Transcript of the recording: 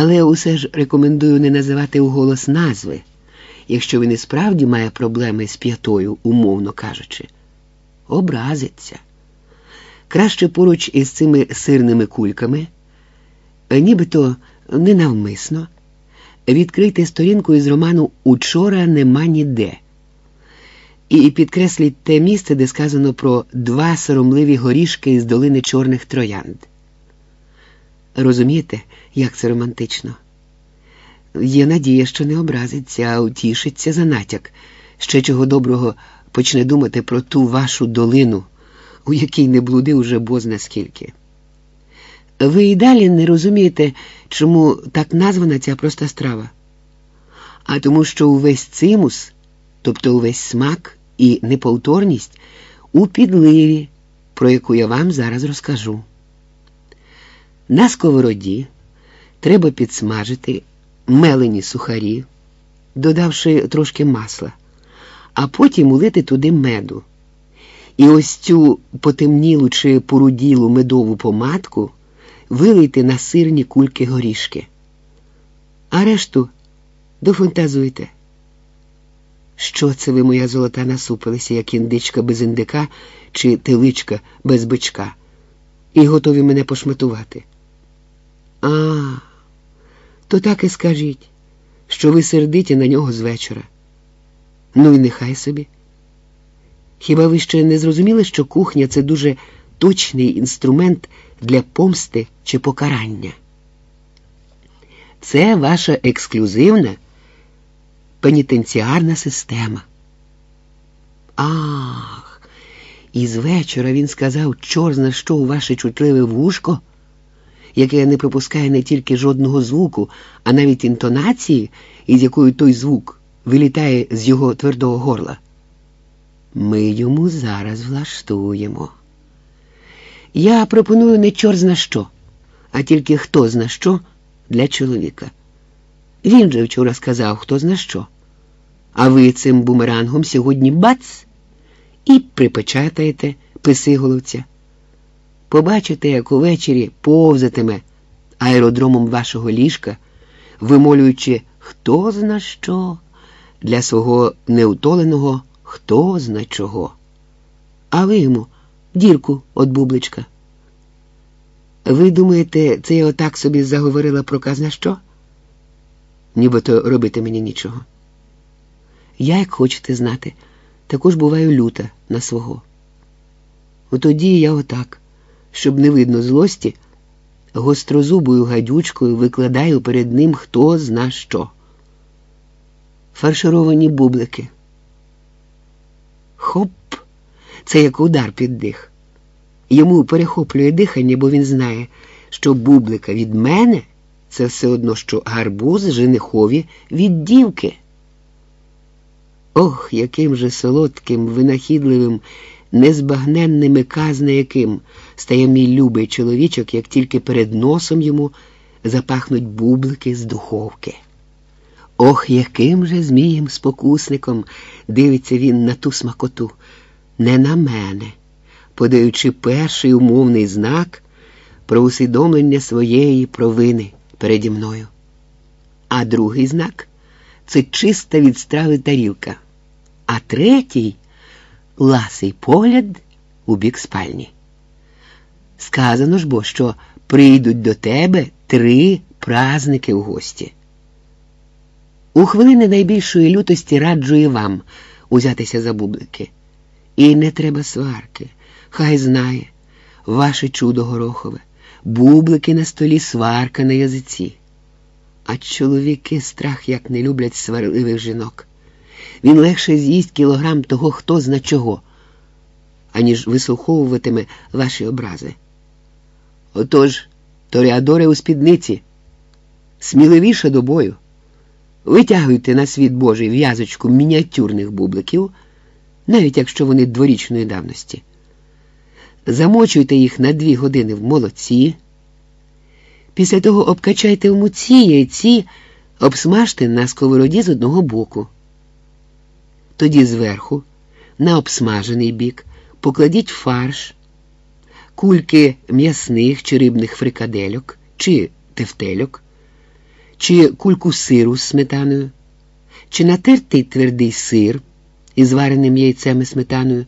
Але усе ж рекомендую не називати уголос назви, якщо він і справді має проблеми з п'ятою, умовно кажучи. Образиться. Краще поруч із цими сирними кульками, нібито ненавмисно, відкрийте сторінку із роману Учора нема ніде. І підкресліть те місце, де сказано про два соромливі горішки із долини чорних троянд. Розумієте, як це романтично? Є надія, що не образиться, а утішиться за натяк, ще чого доброго почне думати про ту вашу долину, у якій не блуди уже бозна скільки. Ви і далі не розумієте, чому так названа ця проста страва, а тому, що увесь цимус, тобто увесь смак і неповторність, у підливі, про яку я вам зараз розкажу. На сковороді треба підсмажити мелені сухарі, додавши трошки масла, а потім улити туди меду. І ось цю потемнілу чи поруділу медову помадку вилийте на сирні кульки горішки. А решту дофантазуйте. Що це ви, моя золота, насупилися, як індичка без індика чи теличка без бичка, і готові мене пошматувати? А, то так і скажіть, що ви сердиті на нього з вечора. Ну і нехай собі. Хіба ви ще не зрозуміли, що кухня це дуже точний інструмент для помсти чи покарання? Це ваша ексклюзивна пенітенціарна система. Ах, і з вечора він сказав, чорзна що у ваше чутливе вушко, яке не пропускає не тільки жодного звуку, а навіть інтонації, із якою той звук вилітає з його твердого горла. Ми йому зараз влаштуємо. Я пропоную не чор зна що, а тільки хто зна що для чоловіка. Він же вчора сказав, хто зна що. А ви цим бумерангом сьогодні бац і припечатаєте писиголовця. Побачите, як увечері повзатиме аеродромом вашого ліжка, вимолюючи хто зна що для свого неутоленого хто зна чого. А ви йому дірку от бубличка. Ви думаєте, це я отак собі заговорила про казна що? Нібито робити мені нічого. Я, як хочете знати, також буваю люта на свого. Отоді я отак, щоб не видно злості, гострозубою гадючкою викладаю перед ним хто зна що. Фаршировані бублики. Хоп, це як удар під дих. Йому перехоплює дихання, бо він знає, що бублика від мене це все одно, що гарбуз женихові від дівки. Ох, яким же солодким, винахідливим, незбагненним і казне яким стає мій любий чоловічок, як тільки перед носом йому запахнуть бублики з духовки. Ох, яким же змієм спокусником дивиться він на ту смакоту, не на мене, подаючи перший умовний знак про усвідомлення своєї провини переді мною. А другий знак це чиста від страви тарілка, а третій ласий погляд у бік спальні. Сказано ж бо, що прийдуть до тебе три празники в гості. У хвилини найбільшої лютості раджу вам узятися за бублики. І не треба сварки, хай знає, ваше чудо горохове, бублики на столі, сварка на язиці. А чоловіки страх як не люблять сварливих жінок. Він легше з'їсть кілограм того, хто зна чого, аніж вислуховуватиме ваші образи. Отож, торіадори у спідниці, сміливіше до бою. Витягуйте на світ Божий в'язочку мініатюрних бубликів, навіть якщо вони дворічної давності. Замочуйте їх на дві години в молоці. Після того обкачайте в муці яйці, обсмажте на сковороді з одного боку. Тоді зверху, на обсмажений бік, покладіть фарш, кульки м'ясних чи рибних фрикадельок чи тефтельок чи кульку сиру з сметаною, чи натертий твердий сир із вареним яйцем і сметаною.